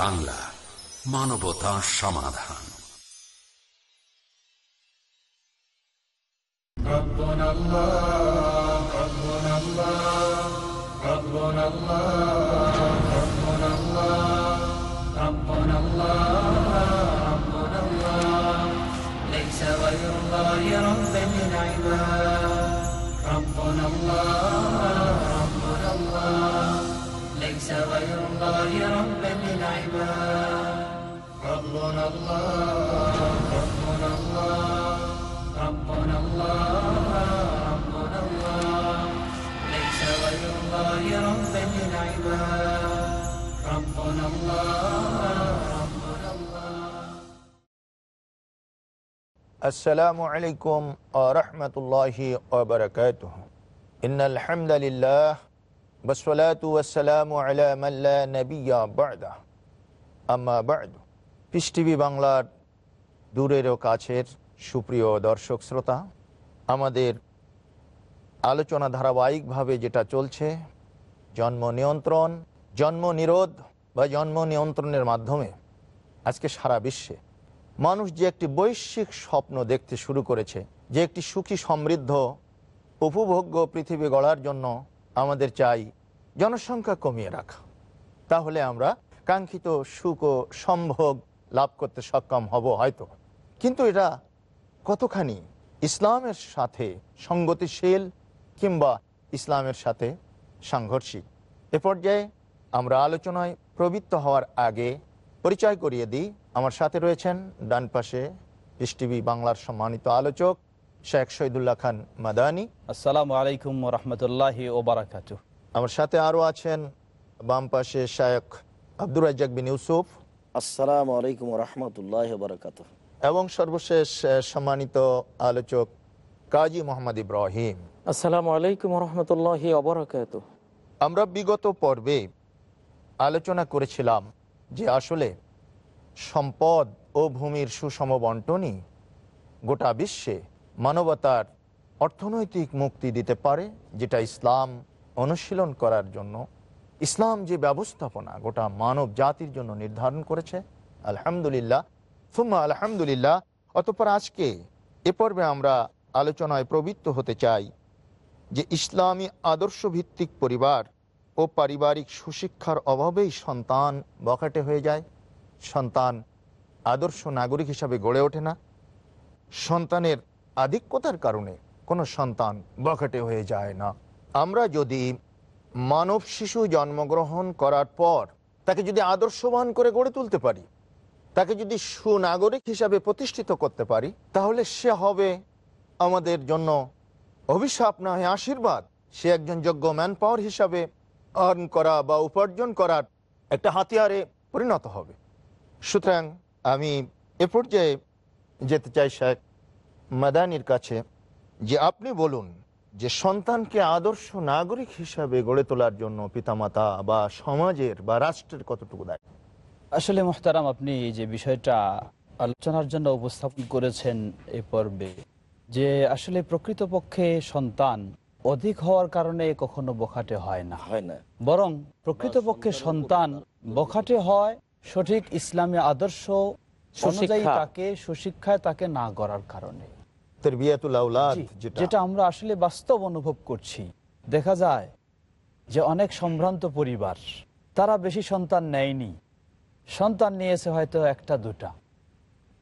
বাংলা মানবতা সমাধান ربنا الله ربنا الله ربنا الله ليس غير الله ربا للعباد ربنا الله ربنا الله ربنا الله ربنا الله ليس غير الله ربا للعباد ربنا الله السلام عليكم ورحمة الله وبركاته إن الحمد لله والصلاة والسلام على من لا نبي بعده أما بعد piece TV বাংলার দূরের ও কাছের সুপ্রিয় দর্শক শ্রোতা আমাদের আলোচনা ধারাবাহিকভাবে যেটা চলছে জন্ম নিয়ন্ত্রণ জন্ম নিরোধ বা জন্ম নিয়ন্ত্রণের মাধ্যমে আজকে সারা বিশ্বে মানুষ যে একটি বৈশ্বিক স্বপ্ন দেখতে শুরু করেছে যে একটি সুখী সমৃদ্ধ উপভোগ্য পৃথিবী গড়ার জন্য আমাদের চাই জনসংখ্যা কমিয়ে রাখা। তাহলে আমরা কাঙ্ক্ষিত সুখ ও সম্ভোগ লাভ করতে সক্ষম হব হয়তো। কিন্তু এটা কতখানি ইসলামের সাথে সঙ্গতিশীল কিংবা ইসলামের সাথে সাংঘর্ষিক? এ পর্যায়ে আমরা আলোচনায় প্রবৃত্ত হওয়ার আগে পরিচয় করিয়ে দিই। আমার সাথে রয়েছেন ডান পাশে টিভি বাংলার সম্মানিত আলোচক শেখ শহীদুল্লাহ খান মাদানী। আসসালামু আলাইকুম রহমতুল্লাহ ওবরাকাত আমার সাথে আরও আছেন বাম পাশে শায়ক আব্দুর রাজ্জাক বিন ইউসুফ। আসসালামু আলাইকুম রহমতুল্লাহ বরকাত এবং সর্বশেষ সম্মানিত আলোচক কাজী মোহাম্মদ ইব্রাহিম। আসসালামু আলাইকুম রহমতুল্লাহ অবরাকাত আমরা বিগত পর্বে আলোচনা করেছিলাম যে আসলে সম্পদ ও ভূমির সুষম বন্টনই গোটা বিশ্বে মানবতার অর্থনৈতিক মুক্তি দিতে পারে যেটা ইসলাম অনুশীলন করার জন্য ইসলাম যে ব্যবস্থাপনা গোটা মানব জাতির জন্য নির্ধারণ করেছে, আলহামদুলিল্লাহ, সুম্মা আলহামদুলিল্লাহ, অতপর আজকে এ পর্বে আমরা আলোচনায় প্রবৃত্ত হতে চাই যে ইসলামী আদর্শ ভিত্তিক পরিবার ও পারিবারিক সুশিক্ষার অভাবেই সন্তান বখাটে হয়ে যায়। সন্তান আদর্শ নাগরিক হিসাবে গড়ে ওঠে না। সন্তানের আধিক্যতার কারণে কোনো সন্তান বখাটে হয়ে যায় না। আমরা যদি মানব শিশু জন্মগ্রহণ করার পর তাকে যদি আদর্শবান করে গড়ে তুলতে পারি, তাকে যদি সুনাগরিক হিসাবে প্রতিষ্ঠিত করতে পারি, তাহলে সে হবে আমাদের জন্য অভিশাপ না হয় আশীর্বাদ। সে একজন যোগ্য ম্যান পাওয়ার হিসাবে আর্ন করা বা উপার্জন করার একটা হাতিয়ারে পরিণত হবে। সুতরাং আমি এ পর্যায়ে যেতে চাই শেখ মাদানির কাছে যে আপনি বলুন যে সন্তানকে আদর্শ নাগরিক হিসাবে গড়ে তোলার জন্য পিতামাতা বা সমাজের বা রাষ্ট্রের কতটুকু দায় আসলে মোহতারাম আপনি যে বিষয়টা আলোচনার জন্য উপস্থাপন করেছেন এই পর্বে যে আসলে প্রকৃতপক্ষে সন্তান অধিক হওয়ার কারণে কখনো বখাটে হয় না। হয় না। বরং প্রকৃতপক্ষে সন্তান বখাটে হয় সঠিক ইসলামী আদর্শ তাকে সুশিক্ষায় তাকে না গড়ার কারণে। তেরবিয়াতুল আউলাদ যেটা। আমরা আসলে বাস্তব অনুভব করছি। দেখা যায় যে অনেক সম্ভ্রান্ত পরিবার তারা বেশি সন্তান নেয়নি। সন্তান নিয়েছে হয়তো একটা দুটা।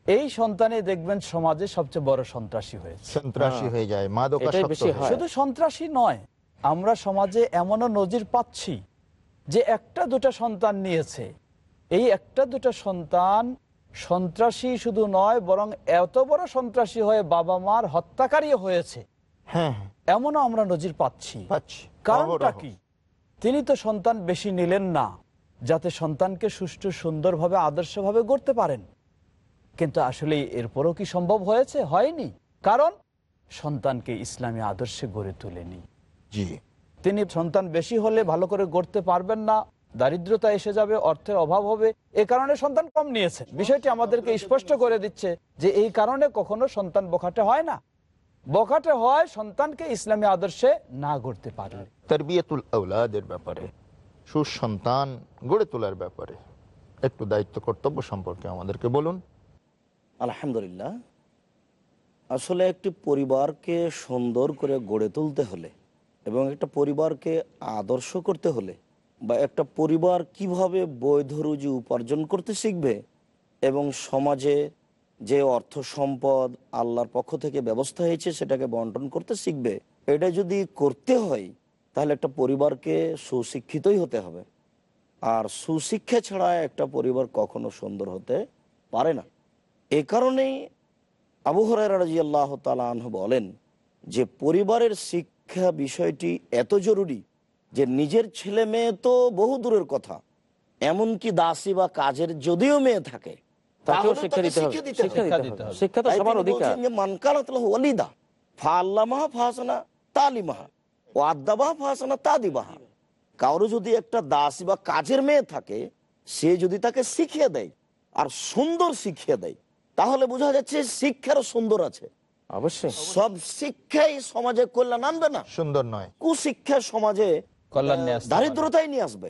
এই সন্তানে দেখবেন সমাজে সবচেয়ে বড় সন্ত্রাসী হয়েছে। সন্ত্রাসী হয়ে। যায় হয়ে হয়। শুধু সন্ত্রাসী নয় আমরা সমাজে এমনও নজির পাচ্ছি যে একটা দুটা সন্তান নিয়েছে। এই একটা দুটা সন্তান সন্ত্রাসী শুধু নয় বরং এত বড় সন্ত্রাসী হয়ে বাবা মার হত্যাকারী হয়েছে। হ্যাঁ হ্যাঁ। এমনও আমরা নজির পাচ্ছি। পাচ্ছি। কারণটা কি? তিনি তো সন্তান বেশি নিলেন না যাতে সন্তানকে সুষ্ঠু সুন্দরভাবে আদর্শভাবে গড়তে পারেন। কিন্তু আসলে এরপরও কি সম্ভব হয়েছে? হয়নি। কারণ সন্তানকে ইসলামী আদর্শে গড়ে তোলেনি। জি। তিনি সন্তান বেশি হলে ভালো করে গড়তে পারবেন না। দারিদ্রতা এসে যাবে অর্থের অভাব হবে এ কারণে সন্তান কম নিয়েছে বিষয়টি আমাদেরকে স্পষ্ট করে দিচ্ছে যে এই কারণে কখনো সন্তান বখাটে হয় না। বখাটে হয় সন্তানকে ইসলামী আদর্শে না গড়তে পারলে। তরবিয়তুল আউলাদের ব্যাপারে সুসন্তান গড়ে তোলার ব্যাপারে একটু দায়িত্ব কর্তব্য সম্পর্কে আমাদেরকে বলুন। আলহামদুলিল্লাহ আসলে একটি পরিবারকে সুন্দর করে গড়ে তুলতে হলে এবং একটা পরিবারকে আদর্শ করতে হলে বা একটা পরিবার কীভাবে বৈধ রুজি উপার্জন করতে শিখবে এবং সমাজে যে অর্থ সম্পদ আল্লাহর পক্ষ থেকে ব্যবস্থা হয়েছে সেটাকে বন্টন করতে শিখবে, এটা যদি করতে হয়, তাহলে একটা পরিবারকে সুশিক্ষিতই হতে হবে। আর সুশিক্ষা ছাড়া একটা পরিবার কখনো সুন্দর হতে পারে না। এ কারণেই আবু হরাই রাজি আল্লাহ বলেন, যে পরিবারের শিক্ষা বিষয়টি এত জরুরি যে নিজের ছেলে মেয়ে তো বহু দূরের কথা। এমনকি দাসী বা কাজের যদিও মেয়ে থাকে তাকেও শিক্ষা দিতে হবে শিক্ষা দিতে শিক্ষা হবে। দিতে হবে। শিক্ষা তো সবার অধিকার। বলছেন যে মানকানাত লাহু ওয়ালিদা ফাআল্লামাহা ফাহাসানা তালিমাহা ও আদাবাহা ফাহাসানা তাদিবাহা। কারও যদি একটা দাসী বা কাজের মেয়ে থাকে সে যদি তাকে শিখিয়ে দেয় আর সুন্দর শিখিয়ে দেয় তাহলে বোঝা যাচ্ছে শিক্ষারও সুন্দর আছে। অবশ্যই। সব শিক্ষাই সমাজে কল্যাণ আনবে না। সুন্দর নয়। কুশিক্ষা সমাজে কল্যাণ নিয়ে আসতে পারে। দারিদ্রতাই নিয়ে আসবে।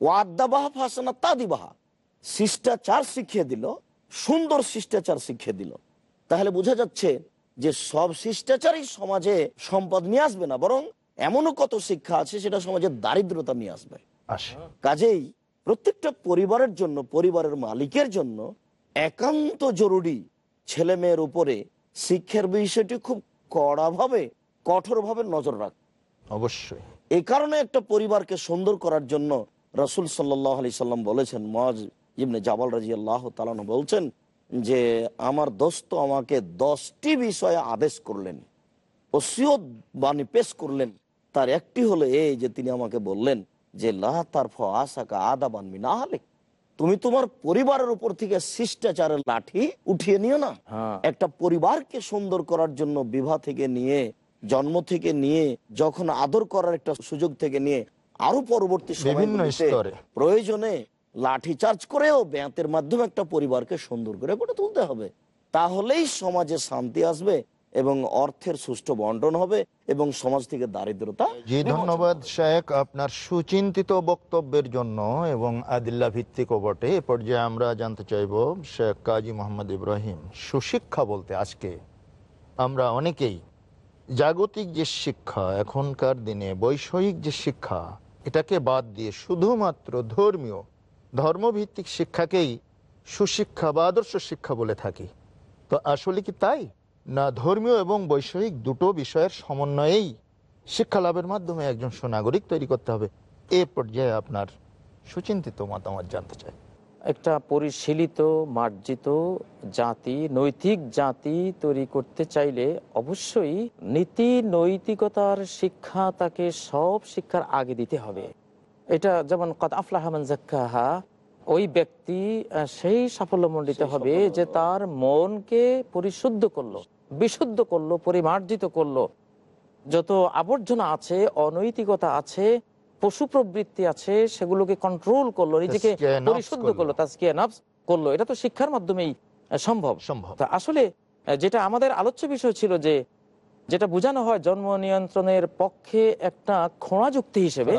ওয়াদ্দাবাহা ফাসানা তাদিবাহা। শিষ্টাচার শিখিয়ে দিল সুন্দর শিষ্টাচার শিখিয়ে দিল। তাহলে বোঝা যাচ্ছে যে সব শিষ্টাচারই সমাজে সম্পদ নিয়ে আসবে না বরং এমনও কত শিক্ষা আছে সেটা সমাজে দারিদ্রতা নিয়ে আসবে। কাজেই প্রত্যেকটা পরিবারের জন্য পরিবারের মালিকের জন্য একান্ত জরুরি ছেলে মেয়ের উপরে শিক্ষার বিষয়টি খুব কড়াভাবে কঠোরভাবে নজর রাখ। অবশ্যই। এই কারণে একটা পরিবারকে সুন্দর করার জন্য রসুল সাল্লাহ আলি সাল্লাম বলেছেন মজ ইবনে জাবাল রাজি আল্লাহ তালানো বলছেন যে আমার দোস্ত আমাকে দশটি বিষয়ে আদেশ করলেন ওসিয়ত বাণী পেশ করলেন। তার একটি হলো এই যে তিনি আমাকে বললেন যে লা তার আশাকা আদা বানমি না হলে তুমি তোমার পরিবারের উপর থেকে শিষ্টাচারের লাঠি উঠিয়ে নিও না। হ্যাঁ। একটা পরিবারকে সুন্দর করার জন্য বিবাহ থেকে নিয়ে জন্ম থেকে নিয়ে যখন আদর করার একটা সুযোগ থেকে নিয়ে আরও পরবর্তী প্রয়োজনে লাঠি চার্জ করেও ব্যাঁতের মাধ্যমে একটা পরিবারকে সুন্দর করে গড়ে তুলতে হবে। তাহলেই সমাজে শান্তি আসবে এবং অর্থের সুষ্ঠু বন্টন হবে এবং সমাজ থেকে দারিদ্রতা জি ধন্যবাদ শেখ আপনার সুচিন্তিত বক্তব্যের জন্য এবং আদিল্লা ভিত্তিক বটে এ পর্যায়ে আমরা জানতে চাইব শেখ কাজী মোহাম্মদ ইব্রাহিম সুশিক্ষা বলতে আজকে আমরা অনেকেই জাগতিক যে শিক্ষা এখনকার দিনে, বৈষয়িক যে শিক্ষা, এটাকে বাদ দিয়ে শুধুমাত্র ধর্মীয়, ধর্মভিত্তিক শিক্ষাকেই সুশিক্ষা বা আদর্শ শিক্ষা বলে থাকি। তো আসলে কি তাই? না ধর্মীয় এবং বৈষয়িক দুটো বিষয়ের সমন্বয়েই শিক্ষা লাভের মাধ্যমে একজন সুনাগরিক তৈরি করতে হবে? এ পর্যায়ে আপনার সুচিন্তিত মতামত জানতে চাই। একটা পরিশীলিত মার্জিত জাতি নৈতিক জাতি তৈরি করতে চাইলে অবশ্যই নীতি নৈতিকতার শিক্ষা তাকে সব শিক্ষার আগে দিতে হবে। এটা যেমন কত আফলাহামান জাক্কাহা ওই ব্যক্তি সেই সাফল্যমণ্ডিত হবে যে তার মনকে পরিশুদ্ধ করল বিশুদ্ধ করল পরিমার্জিত করল। যত আবর্জনা আছে অনৈতিকতা আছে পশু প্রবৃত্তি আছে সেগুলোকে কন্ট্রোল করল নিজেকে পরিশুদ্ধ করল। করল তাজকিয়া নফস করল। এটা তো শিক্ষার মাধ্যমেই সম্ভব। সম্ভব। আসলে যেটা আমাদের আলোচ্য বিষয় ছিল যে যেটা বোঝানো হয় জন্ম নিয়ন্ত্রণের পক্ষে একটা খোঁড়া যুক্তি হিসেবে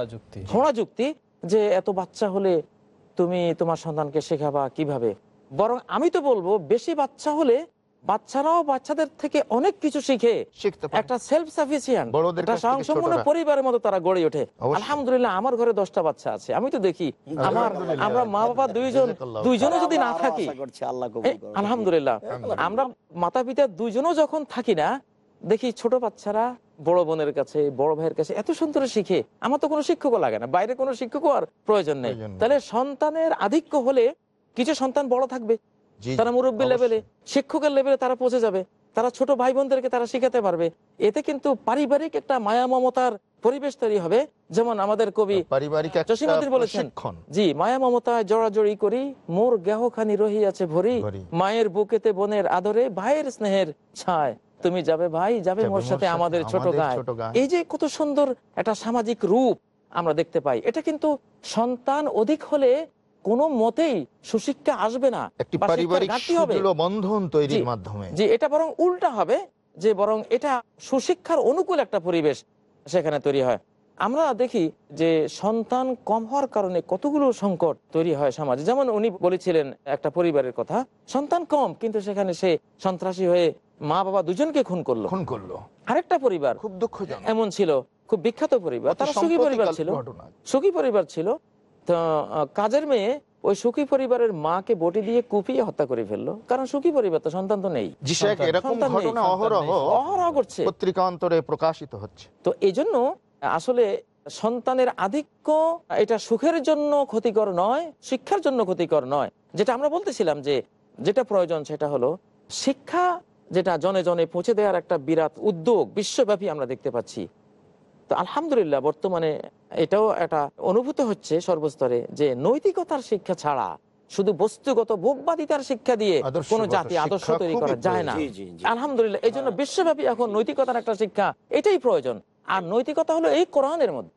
খোঁড়া যুক্তি যে এত বাচ্চা হলে তুমি তোমার সন্তানকে শেখাবা কীভাবে। বরং আমি তো বলব বেশি বাচ্চা হলে বাচ্চারাও বাচ্চাদের থেকে অনেক কিছু শিখে। একটা সেলফ সাফিসিয়েন্ট স্বয়ংসম্পূর্ণ পরিবারের মতো তারা গড়ে ওঠে। আলহামদুলিল্লাহ আমার ঘরে দশটা বাচ্চা আছে। আমি তো দেখি আমার আমরা মা বাবা দুইজন দুইজনও যদি না থাকি। আশা করছি আল্লাহ এই, কবুল করুন। আলহামদুলিল্লাহ। আমরা মাতা পিতা দুইজনও যখন থাকি না দেখি ছোট বাচ্চারা বড় বোনের কাছে বড় ভাইয়ের কাছে এত সুন্দর শিখে। আমার তো কোনো শিক্ষকও লাগে না। বাইরে কোনো শিক্ষকও আর প্রয়োজন নেই। তাহলে সন্তানের আধিক্য হলে কিছু সন্তান বড় থাকবে। তারা মুরব্বী লেভেলে শিক্ষকের লেভেলে তারা পৌঁছে যাবে। তারা ছোট ভাই বোনদেরকে তারা শিখাতে পারবে। এতে কিন্তু পারিবারিক একটা মায়া মমতার পরিবেশ তৈরি হবে। যেমন আমাদের কবি পারিবারিক বলেছেন জি মায়া মমতায় জড়াজড়ি করি মোর গেহখানি রহিয়াছে ভরি ভরি। মায়ের বুকেতে বোনের আদরে ভাইয়ের স্নেহের ছায়। তুমি যাবে ভাই যাবে মোর সাথে আমাদের ছোট গায়ে। এই যে কত সুন্দর একটা সামাজিক রূপ আমরা দেখতে পাই এটা কিন্তু সন্তান অধিক হলে কোনো মতেই সুশিক্ষা আসবে না। একটি পারিবারিক বন্ধন তৈরির মাধ্যমে। জি এটা বরং উল্টা হবে যে বরং এটা সুশিক্ষার অনুকূল একটা পরিবেশ সেখানে তৈরি হয়। আমরা দেখি যে সন্তান কম হওয়ার কারণে কতগুলো সংকট তৈরি হয় সমাজে। যেমন উনি বলেছিলেন একটা পরিবারের কথা সন্তান কম কিন্তু সেখানে সে সন্ত্রাসী হয়ে মা বাবা দুজনকে খুন করল। খুন করল। আরেকটা পরিবার খুব দুঃখজনক। এমন ছিল খুব বিখ্যাত পরিবার তারা সুখী পরিবার ছিল। সুখী পরিবার ছিল তো কাজের মেয়ে ওই সুখী পরিবারের মাকে বটি দিয়ে কুপিয়ে হত্যা করে ফেলল। কারণ সুখী পরিবার তো সন্তান তো নেই। এরকম ঘটনা অহরহ অহরহ প্রকাশিত হচ্ছে। তো এই আসলে সন্তানের আধিক্য এটা সুখের জন্য ক্ষতিকর নয় শিক্ষার জন্য ক্ষতিকর নয়। যেটা আমরা বলতেছিলাম যে যেটা প্রয়োজন সেটা হলো শিক্ষা যেটা জনে জনে পৌঁছে দেওয়ার একটা বিরাট উদ্যোগ বিশ্বব্যাপী আমরা দেখতে পাচ্ছি। তো আলহামদুলিল্লাহ বর্তমানে এটাও একটা অনুভূত হচ্ছে সর্বস্তরে যে নৈতিকতার শিক্ষা ছাড়া শুধু বস্তুগত ভোগবাদিতার শিক্ষা দিয়ে কোনো জাতি আদর্শ তৈরি করা যায় না। আলহামদুলিল্লাহ এই জন্য বিশ্বব্যাপী এখন নৈতিকতার একটা শিক্ষা এটাই প্রয়োজন। আর নৈতিকতা হলো এই কোরআনের মধ্যে।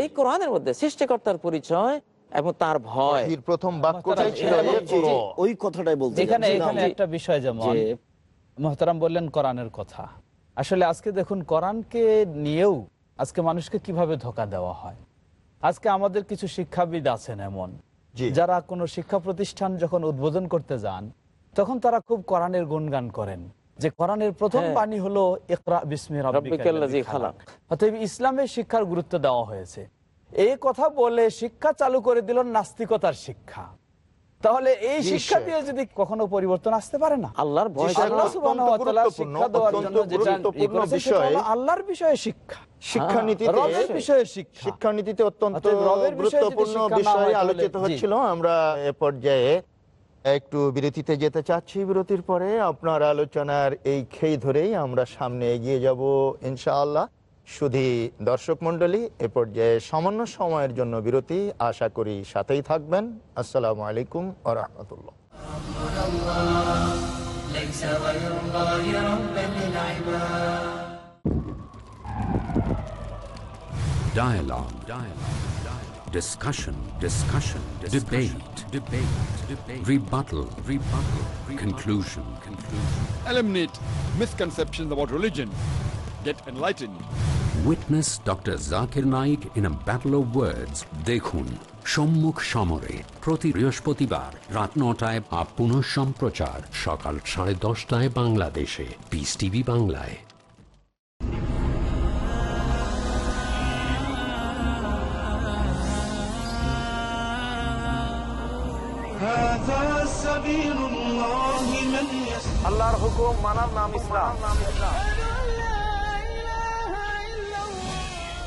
এই কোরআনের মধ্যে সৃষ্টিকর্তার পরিচয় এবং তার ভয়। প্রথম বাক্যটাই ছিল। ওই কথাটাই বলতে এখানে এখানে একটা বিষয় যেমন যে মহতারাম বললেন কোরআনের কথা। আসলে আজকে দেখুন কোরআনকে নিয়েও আজকে মানুষকে কীভাবে ধোকা দেওয়া হয়? আজকে আমাদের কিছু শিক্ষাবিদ আছেন এমন যারা কোনো শিক্ষা প্রতিষ্ঠান যখন উদ্বোধন করতে যান তখন তারা খুব কোরআনের গুণগান করেন। যে কোরআনের প্রথম হ্যাঁ। বাণী হলো ইকরা বিস্মি অতএব ইসলামের শিক্ষার গুরুত্ব দেওয়া হয়েছে। এই কথা বলে শিক্ষা চালু করে দিল নাস্তিকতার শিক্ষা। তাহলে এই শিক্ষা দিয়ে যদি কখনো পরিবর্তন আসতে পারে না? আল্লাহর আল্লাহর বিষয়ে শিক্ষা। শিক্ষানীতিতে রবের বিষয়ে শিক্ষা। শিক্ষানীতিতে অত্যন্ত অতএব রবের বিষয়ে যদি গুরুত্বপূর্ণ বিষয় আলোচিত হচ্ছিল। আমরা এ পর্যায়ে একটু বিরতিতে যেতে চাচ্ছি। বিরতির পরে আপনার আলোচনার এই খেই ধরেই আমরা সামনে এগিয়ে যাব ইনশাআল্লাহ। শুধু দর্শক মণ্ডলী এ পর্যায়ে সামান্য সময়ের জন্য বিরতি আশা করি সাথেই থাকবেন আসসালামু আলাইকুম আ Dialogue. Dialogue. Dialogue. Discussion. Discussion. Discussion. Debate. Debate. Debate. Rebuttal. Rebuttal. Conclusion. Conclusion. Eliminate misconceptions about religion. Get enlightened. Witness doctor Zakir Naik in a word দেখুন সম্মুখ সমরে প্রতি বৃহস্পতিবার রাত নটায় বা পুনঃ সম্প্রচার সকাল সাড়ে দশটায় বাংলাদেশে পিস টিভি বাংলায় আল্লাহর হুকুম মানার নাম ইসলাম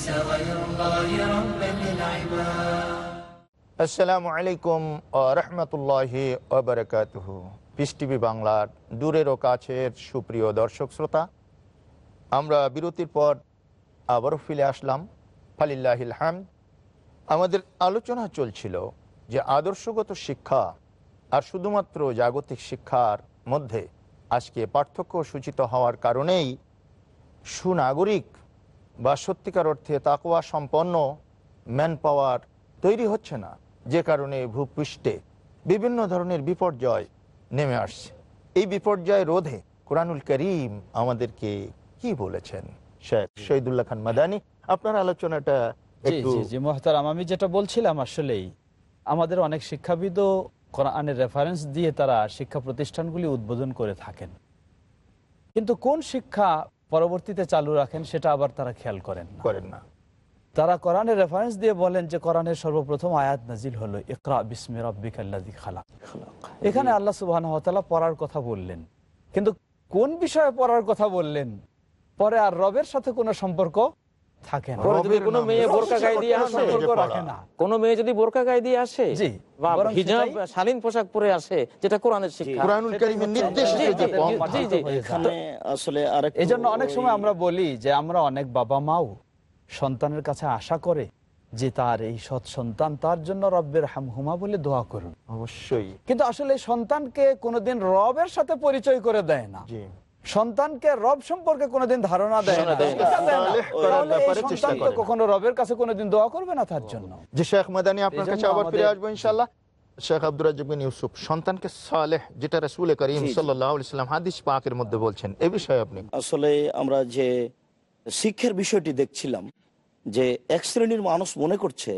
ليس غير الله ربا للعباد আসসালামু আলাইকুম রহমতুল্লাহি ওবরাকাতুহ পিস টিভি বাংলার দূরের ও কাছের সুপ্রিয় দর্শক শ্রোতা আমরা বিরতির পর আবারও ফিরে আসলাম ফালিল্লাহিল হামদ আমাদের আলোচনা চলছিল যে আদর্শগত শিক্ষা আর শুধুমাত্র জাগতিক শিক্ষার মধ্যে আজকে পার্থক্য সূচিত হওয়ার কারণেই সুনাগরিক বা সত্যিকার অর্থে তাকোয়া সম্পন্ন ম্যান পাওয়ার তৈরি হচ্ছে না যে কারণে ভূপৃষ্ঠে বিভিন্ন ধরনের বিপর্যয় নেমে আসছে। এই বিপর্যয় রোধে কোরআনুল করিম আমাদেরকে কি বলেছেন? শেখ শহীদুল্লাহ খান মাদানি আপনার আলোচনাটা মোহতারাম আমি যেটা বলছিলাম আসলেই আমাদের অনেক শিক্ষাবিদও কোরআনের রেফারেন্স দিয়ে তারা শিক্ষা প্রতিষ্ঠানগুলি উদ্বোধন করে থাকেন। কিন্তু কোন শিক্ষা পরবর্তীতে চালু রাখেন সেটা আবার তারা খেয়াল করেন করেন না। তারা কোরআনের রেফারেন্স দিয়ে বলেন যে কোরআনের সর্বপ্রথম আয়াত নাজিল হলো ইকরা বিসমি রব্বিকাল্লাযী খালাক। এখানে আল্লাহ সুবহানাহু ওয়া তাআলা পড়ার কথা বললেন। কিন্তু কোন বিষয়ে পড়ার কথা বললেন? পরে আর রবের সাথে কোনো সম্পর্ক থাকে না। যদি কোনো মেয়ে বোরকা গায়ে দিয়ে আসে সম্পর্ক রাখে না। কোনো মেয়ে যদি বোরকা গায়ে দিয়ে আসে বা হিজাব শালীন পোশাক পরে আসে যেটা কোরআনের শিক্ষা। কোরআনুল কারিমের নির্দেশ জি, জি, পথ জি, জি। এখানে আসলে আর এই অনেক সময় আমরা বলি যে আমরা অনেক বাবা মাও সন্তানের কাছে আশা করে যে তার এই সৎ সন্তান তার জন্য রব্বের হামহুমা বলে দোয়া করুন। অবশ্যই। কিন্তু আসলে সন্তানকে কোনোদিন রবের সাথে পরিচয় করে দেয় না। জি। সন্তানকে রব সম্পর্কে কোনোদিন ধারণা দেয় না। সন্তান তো কখনো রবের কাছে কোনোদিন দোয়া করবে না তার জন্য। যে শেখ মাদানি আপনার কাছে আবার ফিরে আসব ইনশাল্লাহ শেখ আব্দুর রাজ্জাক বিন ইউসুফ সন্তানকে সালেহ যেটা রসুল করিম সাল্লাম হাদিস পাকের মধ্যে বলছেন এ বিষয়ে আপনি। আসলে আমরা যে শিক্ষার বিষয়টি দেখছিলাম যে এক শ্রেণির মানুষ মনে করছে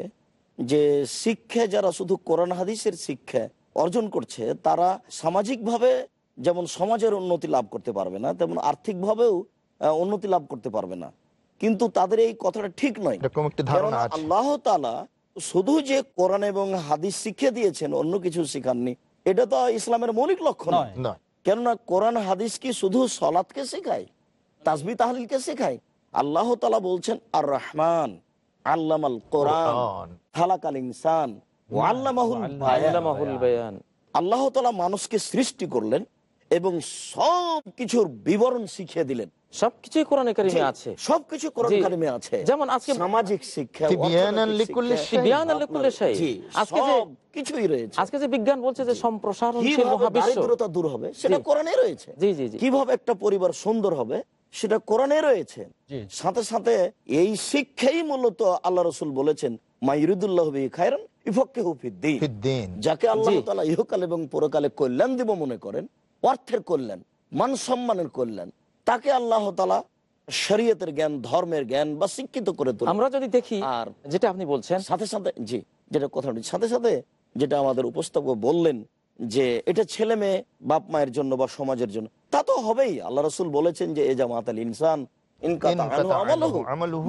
যে শিক্ষা যারা শুধু কোরআন হাদিসের শিক্ষা অর্জন করছে তারা সামাজিকভাবে যেমন সমাজের উন্নতি লাভ করতে পারবে না তেমন আর্থিকভাবেও উন্নতি লাভ করতে পারবে না। কিন্তু তাদের এই কথাটা ঠিক নয়। এরকম একটি ধারণা কেননা আছে। আল্লাহ তালা শুধু যে কোরআন এবং হাদিস শিখে দিয়েছেন অন্য কিছু শিখাননি। এটা তো ইসলামের মৌলিক লক্ষ্য নয়। কেননা কোরআন হাদিস কি শুধু সলাৎকে শেখায়? তাসবি তাহলিলকে শেখায়? আল্লাহ তালা বলছেন আর রহমান আল্লামাল কোরআন কোরআন। ইনসান ও আল্লামাহুল বায়ান। আল্লামাহুল বায়ান। আল্লাহ তালা মানুষকে সৃষ্টি করলেন এবং সব কিছুর বিবরণ শিখিয়ে দিলেন। সবকিছুই কোরআনে কারিমে আছে। সবকিছু কোরআন কারিমে আছে। যেমন আজকে- সামাজিক শিক্ষা তিবিয়ানান অর্থনৈতিক লিকুল্লি শিক্ষা, শাই। বিয়ান আল্লাকুল্লি শাই। জি, আজকে যে কিছুই রয়েছে। আজকে যে বিজ্ঞান বলছে যে সম্প্রসারণশীল কীভাবে মহাবিশ্ব। দূর হবে সেটা কোরআনে রয়েছে। জি জি জি। কীভাবে একটা পরিবার সুন্দর হবে সেটা কোরআনে রয়েছে। সাথে সাথে এই শিক্ষাই মূলত আল্লাহ রসুল বলেছেন মাইরুদুল্লাহ খায়রান যাকে আল্লাহ তালা ইহকাল এবং পরকালে কল্যাণ দিব মনে করেন অর্থের কল্যাণ মান সম্মানের কল্যাণ তাকে আল্লাহ তালা শরীয়তের জ্ঞান ধর্মের জ্ঞান বা শিক্ষিত করে তোলে আমরা যদি দেখি আর যেটা আপনি বলছেন সাথে সাথে জি যেটা কথা সাথে সাথে যেটা আমাদের উপস্থাপক বললেন যে এটা ছেলে মেয়ে বাপ মায়ের জন্য বা সমাজের জন্য তা তো হবেই। আল্লাহ রসুল বলেছেন যে এ জামাত আল ইনসান।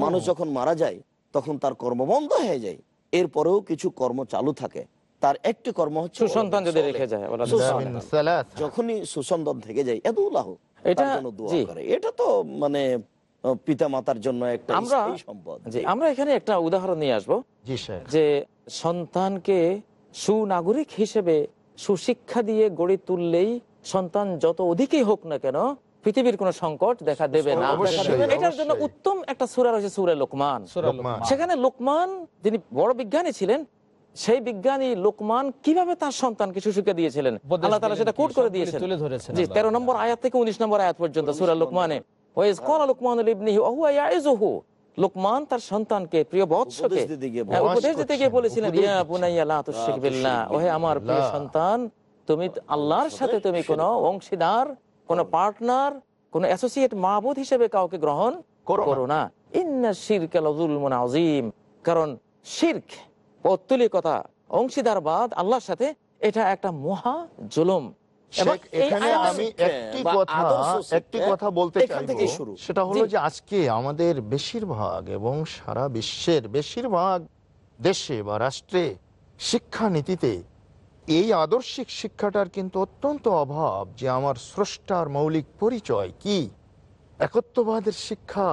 মানুষ যখন মারা যায় তখন তার কর্ম বন্ধ হয়ে যায়। এরপরেও কিছু কর্ম চালু থাকে। তার একটি কর্ম হচ্ছে সুসন্তান যদি রেখে যায়, ওলাদ সুসন্তান। সালাস। যখনই সুসন্তান থেকে যায় এদুল্লাহ এটা- দোয়া জি। করে এটা তো মানে পিতা মাতার জন্য একটা আমরা আমরা এখানে একটা উদাহরণ নিয়ে আসব যে সন্তানকে সুনাগরিক হিসেবে সুশিক্ষা দিয়ে গড়ে তুললেই সন্তান যত অধিকই হোক না কেন পৃথিবীর কোনো সংকট দেখা দেবে না এটার জন্য উত্তম একটা সুরা রয়েছে সুরে। লোকমান। সেখানে লোকমান যিনি বড় বিজ্ঞানী ছিলেন সেই বিজ্ঞানী লোকমান কীভাবে তার সন্তানকে সুশিক্ষা দিয়েছিলেন? আল্লাহ তালা সেটা? কোট করে দিয়েছেন। জি তেরো নম্বর আয়াত থেকে উনিশ নম্বর আয়াত পর্যন্ত সুরা লোকমানে। লোকমান লিবনিহি ওয়া হুয়া ইয়াইজুহু লোকমান তার সন্তানকে প্রিয় বৎসকে উপদেশ দিতে গিয়ে বয়স উপদেশ দিতে গিয়ে করছেন, বলেছিলেন উপদেশ দিচ্ছেন। বুনাইয়া লা তুশরিক বিল্লাহ। ওহে আমার প্রিয় সন্তান তুমি আল্লাহর সাথে তুমি কোনো অংশীদার কোনো পার্টনার কোনো অ্যাসোসিয়েট মাহবুদ হিসেবে কাউকে গ্রহণ করো না। ইন্না কারণ শিরক পৌত্তলিকতা অংশীদারবাদ আল্লাহর সাথে এটা একটা মহা জুলুম। এখানে আমি একটি কথা একটি কথা বলতে। সেটা হলো যে আজকে আমাদের বেশিরভাগ এবং সারা বিশ্বের বেশিরভাগ দেশে বা রাষ্ট্রে শিক্ষানীতিতে এই আদর্শিক শিক্ষাটার কিন্তু অত্যন্ত অভাব যে আমার স্রষ্টার মৌলিক পরিচয় কি? একত্ববাদের শিক্ষা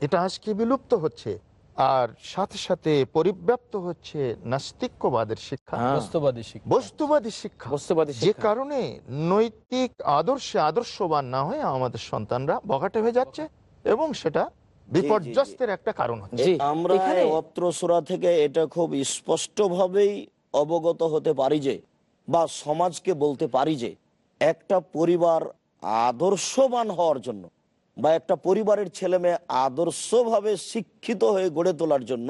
এটা আজকে বিলুপ্ত হচ্ছে। আর সাথে সাথে পরিব্যাপ্ত হচ্ছে নাস্তিক্যবাদের শিক্ষা। হ্যাঁ। বস্তুবাদী শিক্ষা। বস্তুবাদী শিক্ষা। বস্তুবাদী যে কারণে নৈতিক আদর্শে আদর্শবান না হয়ে আমাদের সন্তানরা বগাটে হয়ে যাচ্ছে এবং সেটা বিপর্যস্তের একটা কারণ হচ্ছে। আমরা এখানে- অত্র সূরা থেকে এটা খুব স্পষ্টভাবেই অবগত হতে পারি যে বা সমাজকে বলতে পারি যে একটা পরিবার আদর্শবান হওয়ার জন্য বা একটা পরিবারের ছেলে মেয়ে আদর্শভাবে শিক্ষিত হয়ে গড়ে তোলার জন্য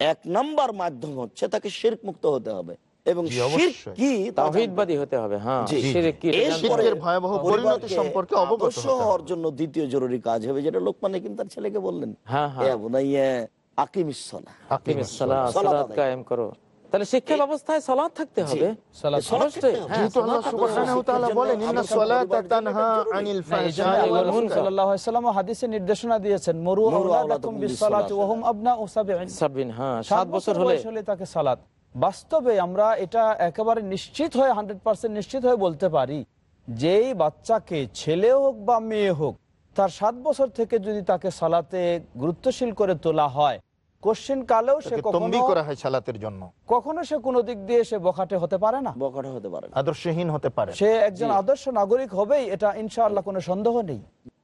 এক নাম্বার মাধ্যম হচ্ছে তাকে শিরক মুক্ত হতে হবে। এবং। কি হতে হবে হ্যাঁ সম্পর্কে অবগত। হওয়ার জন্য দ্বিতীয় জরুরি কাজ হবে যেটা লোকমানে কিন্তু তার ছেলেকে বললেন। হ্যাঁ হ্যাঁ। আকিমিস করো। তাহলে শিক্ষা ব্যবস্থায় সলাদ থাকতে হবে। হ্যাঁ, হাদিসে নির্দেশনা দিয়েছেন মরু মুরু আওলাদাকুম আওলাদাকুম বিসসালাতি। বিসসালাতি। ওয়া হুম আবনাউ সাবঈন। সাবিন হ্যাঁ সাত সাত বছর হলে তাকে সালাত। বাস্তবে আমরা এটা একেবারে নিশ্চিত হয়ে হান্ড্রেড পার্সেন্ট নিশ্চিত হয়ে বলতে পারি যেই বাচ্চাকে ছেলে হোক বা মেয়ে হোক তার সাত বছর থেকে যদি তাকে সালাতে গুরুত্বশীল করে তোলা হয় কোশ্চেন কালেও সে কখনো তম্বি করা হয় সালাতের জন্য। কখনো সে কোনো দিক দিয়ে সে বখাটে হতে পারে না? বকাটা হতে পারে না। আদর্শহীন হতে পারে। সে একজন আদর্শ নাগরিক হবেই এটা ইনশাআল্লাহ কোনো সন্দেহ নেই।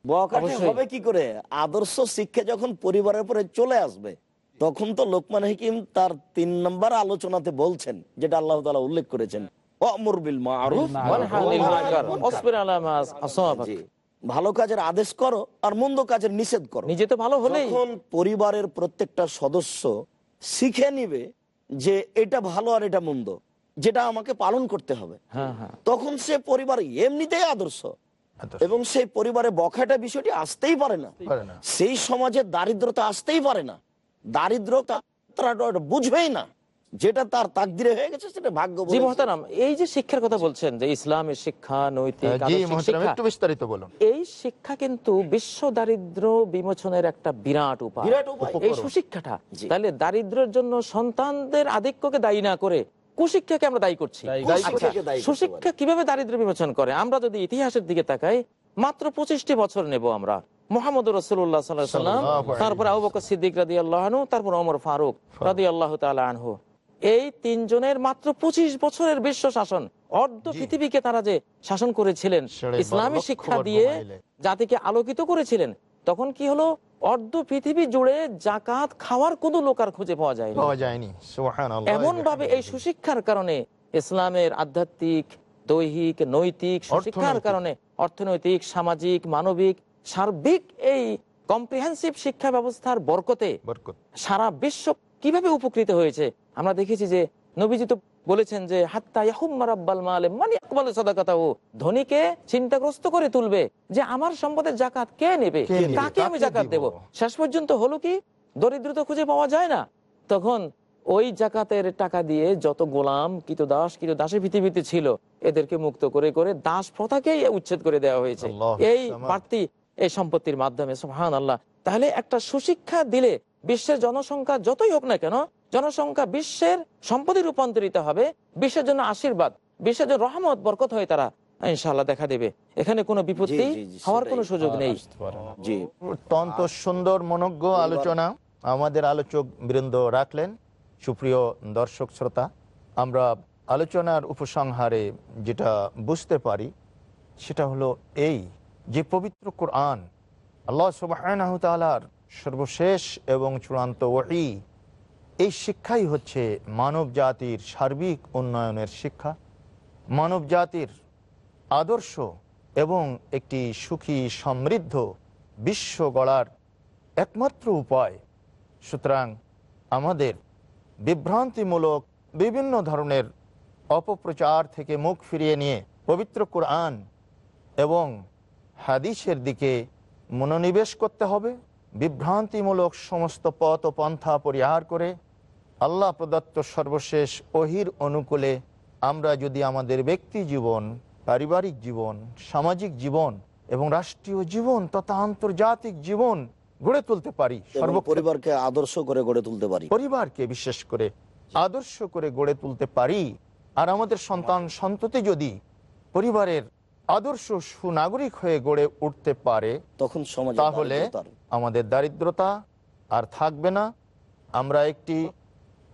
বকাটে অবশ্যই। হবে কি করে? আদর্শ শিক্ষা যখন পরিবারের পরে চলে আসবে তখন তো লোকমান হাকিম তার তিন নম্বর আলোচনাতে বলছেন যেটা আল্লাহ তাআলা উল্লেখ করেছেন অমর বিল মারুফ ভালো কাজের আদেশ করো আর মন্দ কাজের নিষেধ করো। নিজে তো ভালো হলেই। যখন পরিবারের প্রত্যেকটা সদস্য শিখে নিবে যে এটা ভালো আর এটা মন্দ যেটা আমাকে পালন করতে হবে হ্যাঁ হ্যাঁ। তখন সে পরিবার এমনিতেই আদর্শ। এবং সেই পরিবারে বখাটা বিষয়টি আসতেই পারে না। সেই সমাজে দারিদ্রতা আসতেই পারে না। দারিদ্রতা তারা বুঝবেই না। যেটা তার তাকদিরে হয়ে গেছে সেটা ভাগ্য জি মহতারাম এই যে শিক্ষার কথা বলছেন যে ইসলামের শিক্ষা নৈতিক হ্যাঁ, একটু বিস্তারিত বলুন। এই শিক্ষা কিন্তু বিশ্ব দারিদ্র বিমোচনের একটা বিরাট উপায়। বিরাট উপায়। এই সুশিক্ষাটা তাহলে দারিদ্রের জন্য সন্তানদের আধিক্যকে দায়ী না করে কুশিক্ষাকে আমরা দায়ী করছি। সুশিক্ষা কীভাবে দারিদ্র বিমোচন করে? আমরা যদি ইতিহাসের দিকে তাকাই মাত্র পঁচিশটি বছর নেব আমরা। মোহাম্মদ রসুল্লাহ সাল্লাম তারপর আবু বকর সিদ্দিক রাদি আল্লাহ তারপর অমর ফারুক রাদি আল্লাহ তালা আনহু। এই তিনজনের মাত্র পঁচিশ বছরের বিশ্ব শাসন। অর্ধ পৃথিবীকে তারা যে শাসন করেছিলেন ইসলামী শিক্ষা দিয়ে জাতিকে আলোকিত করেছিলেন তখন কি হলো? অর্ধ পৃথিবী জুড়ে জাকাত খাওয়ার কোনো লোক আর খুঁজে পাওয়া যায় পাওয়া যায়নি। এমন ভাবে এই সুশিক্ষার কারণে ইসলামের আধ্যাত্মিক দৈহিক নৈতিক সুশিক্ষার। কারণে অর্থনৈতিক সামাজিক মানবিক সার্বিক এই কম্প্রিহেন্সিভ শিক্ষা ব্যবস্থার বরকতে। সারা বিশ্ব কীভাবে উপকৃত হয়েছে? আমরা দেখেছি যে নবীজি তো বলেছেন যে হাত্তা ইয়াহুম্মা রাব্বাল মালে মানে আকবাল সাদাকাতাহু? ধনীকে চিন্তাগ্রস্ত করে তুলবে যে আমার সম্পদের জাকাত কে নেবে? কাকে আমি জাকাত দেব। শেষ পর্যন্ত হলো কি? দরিদ্রতা খুঁজে পাওয়া যায় না। তখন ওই জাকাতের টাকা দিয়ে যত গোলাম কিত দাস কিত দাসের পৃথিবীতে ছিল এদেরকে মুক্ত করে করে দাস প্রথাকেই উচ্ছেদ করে দেওয়া হয়েছে। এই। বাড়তি এই সম্পত্তির মাধ্যমে সুহান আল্লাহ তাহলে একটা সুশিক্ষা দিলে বিশ্বের জনসংখ্যা যতই হোক না কেন জনসংখ্যা বিশ্বের সম্পদে রূপান্তরিত হবে বিশ্বের জন্য আশীর্বাদ বিশ্বের জন্য রহমত বরকত হয়ে তারা ইনশাআল্লাহ দেখা দেবে। এখানে কোনো বিপত্তি হওয়ার কোনো সুযোগ নেই। জি। অত্যন্ত সুন্দর মনজ্ঞ আলোচনা। আমাদের আলোচক বৃন্দ রাখলেন। সুপ্রিয় দর্শক শ্রোতা আমরা আলোচনার উপসংহারে যেটা বুঝতে পারি সেটা হলো এই যে পবিত্র কোরআন আল্লাহ সুবাহ তালার সর্বশেষ এবং চূড়ান্ত ওহি এই শিক্ষাই হচ্ছে মানব জাতির সার্বিক উন্নয়নের শিক্ষা। মানব জাতির আদর্শ এবং একটি সুখী সমৃদ্ধ বিশ্ব গড়ার একমাত্র উপায়। সুতরাং আমাদের বিভ্রান্তিমূলক বিভিন্ন ধরনের অপপ্রচার থেকে মুখ ফিরিয়ে নিয়ে পবিত্র কোরআন এবং হাদিসের দিকে মনোনিবেশ করতে হবে, বিভ্রান্তিমূলক সমস্ত পথ ও পন্থা পরিহার করে আল্লাহ প্রদত্ত সর্বশেষ অহির অনুকূলে আমরা যদি আমাদের ব্যক্তি জীবন পারিবারিক জীবন সামাজিক জীবন এবং রাষ্ট্রীয় জীবন তথা আন্তর্জাতিক জীবন গড়ে তুলতে পারি পরিবারকে আদর্শ করে গড়ে তুলতে পারি। পরিবারকে বিশেষ করে আদর্শ করে গড়ে তুলতে পারি। আর আমাদের সন্তান সন্ততি যদি পরিবারের আদর্শ সুনাগরিক হয়ে গড়ে উঠতে পারে তখন তাহলে আমাদের দারিদ্রতা আর থাকবে না। আমরা একটি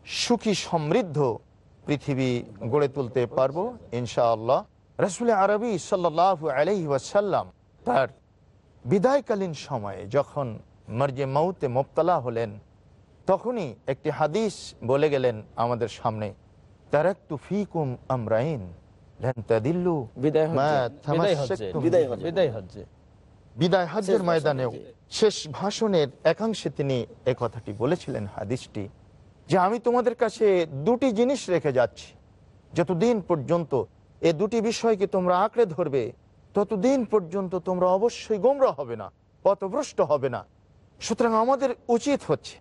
সুখী সমৃদ্ধ পৃথিবী গড়ে তুলতে পারব ইনশাআল্লাহ রসুল আরবি সাল্লাহ আলহি ওয়াসাল্লাম তার বিদায়কালীন সময়ে যখন মর্জে মৌতে মোবতলা হলেন তখনই একটি হাদিস বলে গেলেন আমাদের সামনে তারাক্তু ফিকুম আমরাইন বিদায় হজ্জে। মা বিদায় হজ্জে তামাসসাকতুম বিদায় হজ্জে। বিদায় হজ্জে বিদায় হজ্জের শেষ ময়দানেও শেষ ভাষণের একাংশে তিনি এ কথাটি বলেছিলেন হাদিসটি যে আমি তোমাদের কাছে দুটি জিনিস রেখে যাচ্ছি যতদিন পর্যন্ত এ দুটি বিষয়কে তোমরা আঁকড়ে ধরবে ততদিন পর্যন্ত তোমরা অবশ্যই গোমরা হবে না পথভ্রষ্ট হবে না সুতরাং আমাদের উচিত হচ্ছে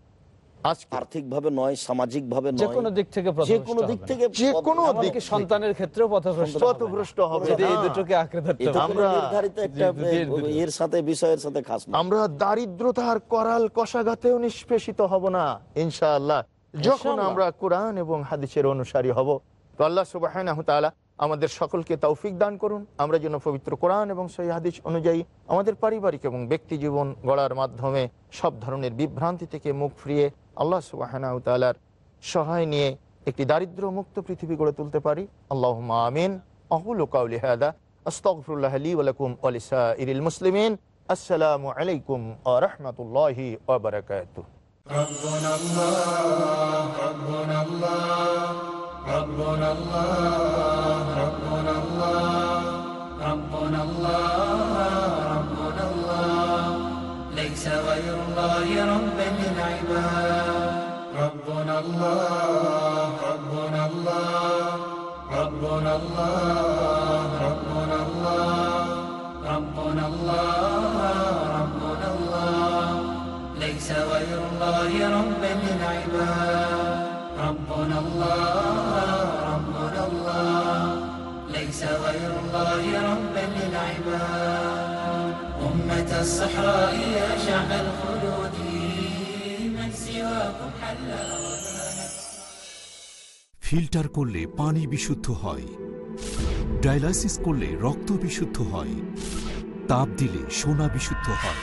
আর্থিকভাবে নয় সামাজিকভাবে যে কোনো দিক থেকে যে কোনো দিক থেকে যে কোনো পথ- সন্তানের ক্ষেত্রেও পথভ্রষ্ট হবে। পথভ্রষ্ট হবে যদি এই দুটোকে আঁকড়ে ধরতে এটা হবে। কোনো আমরা- নির্ধারিত একটা জি, জি, জি, জি। এর সাথে বিষয়ের সাথে খাস আমরা দারিদ্রতার করাল কষাঘাতেও নিষ্পেষিত হব না ইনশাআল্লাহ যখন আমরা কোরআন এবং হাদিসের অনুসারী হব, তো আল্লাহ সুবাহ আমাদের সকলকে তৌফিক দান করুন। আমরা যেন পবিত্র কোরআন এবং সেই হাদিস অনুযায়ী আমাদের পারিবারিক এবং ব্যক্তি জীবন গড়ার মাধ্যমে সব ধরনের বিভ্রান্তি থেকে মুখ ফিরিয়ে আল্লাহ সুবাহ সহায় নিয়ে একটি দারিদ্র মুক্ত পৃথিবী গড়ে তুলতে পারি। আল্লাহ আমিন। আহুল কাউলি হাদা। আস্তগফিরুল্লাহ লি ওয়া লাকুম ওয়া লিসাইরিল মুসলিমিন। আসসালামু আলাইকুম ওয়া রাহমাতুল্লাহি ربنا الله ربنا الله ربنا الله ربنا الله ربنا الله ربنا الله ليس غير الله ربا للعباد ربنا الله ربنا الله ربنا الله ربنا الله ربنا الله ليس غير الله ربا للعباد ربنا الله ربنا الله ليس غير الله ربا للعباد أمة الصحراء يا شعب الخلود من سواكم حل ফিল্টার করলে পানি বিশুদ্ধ হয় ডায়ালাইসিস করলে রক্ত বিশুদ্ধ হয় তাপ দিলে সোনা বিশুদ্ধ হয়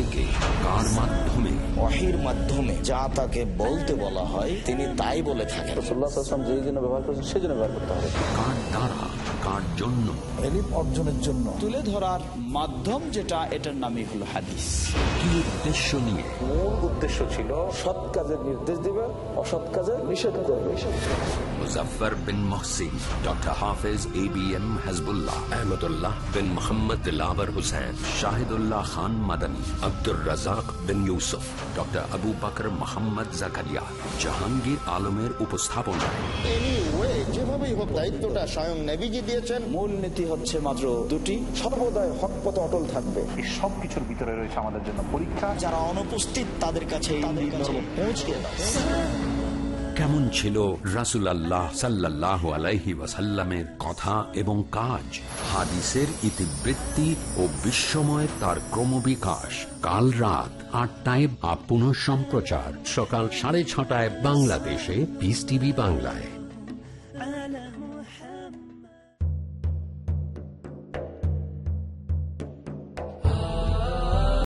থেকে কার মাধ্যমে? মাধ্যমে যা তাকে বলতে বলা হয় তিনি তাই বলে থাকেন। যেই জন্য ব্যবহার করছেন সেই জন্য ব্যবহার করতে হবে। কার দ্বারা? কার জন্য? এলিম অর্জনের জন্য। তুলে ধরার মাধ্যম যেটা এটার নামই হলো হাদিস। কি উদ্দেশ্য নিয়ে? মূল উদ্দেশ্য ছিল সৎ কাজের নির্দেশ দিবে অসৎ কাজের নিষেধ করবে। Muzaffar bin Mohsin doctor Hafez A B M Hizbullah Ahmadullah bin Mohammad Dilawar Hossain Shahidullah Khan Madani Abdur Razzak bin Yousuf doctor Abu Bakar Mohammad Zakaria Jahangir আলমের উপস্থাপনায়। যেভাবেই হোক দায়িত্বটা স্বয়ং নেভিজি দিয়েছেন। মূল নীতি হচ্ছে মাত্র দুটি সর্বদাই হক পথে অটল থাকবে। এই সব কিছুর ভিতরে রয়েছে আমাদের জন্য পরীক্ষা। যারা অনুপস্থিত তাদের কাছে পৌঁছে কেমন ছিল রাসুল আল্লাহ সাল্লাহ আলাইহি ওয়াসাল্লামের কথা এবং কাজ? হাদিসের ইতিবৃত্তি ও বিস্ময় তার ক্রমবিকাশ। কাল রাত আটটায় বা সম্প্রচার সকাল সাড়ে ছটায় বাংলাদেশে পিস টিভি বাংলায়।